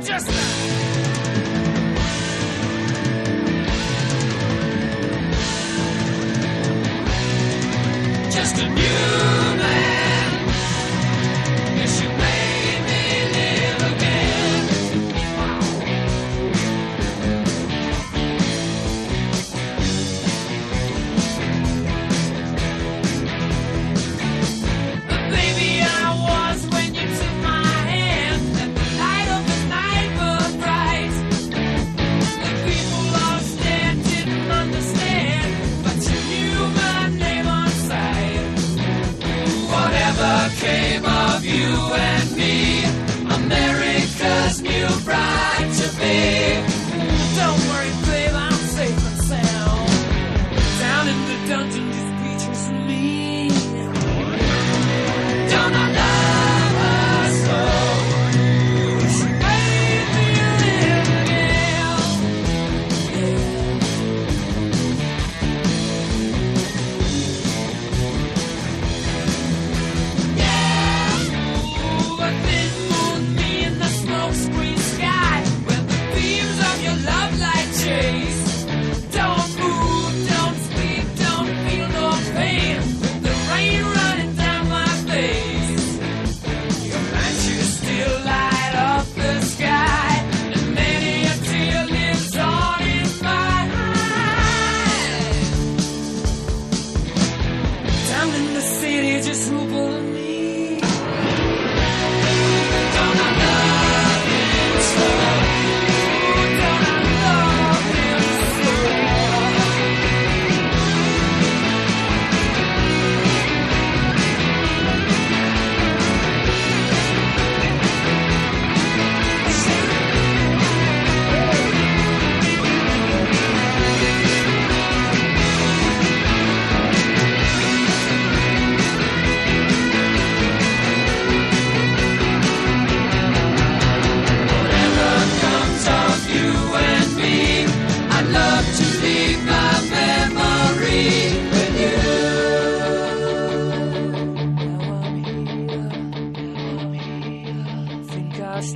just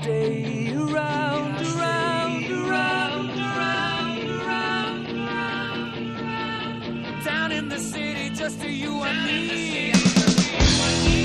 stay around, around, around, around, around, around, around. Down in the city, just to you and me.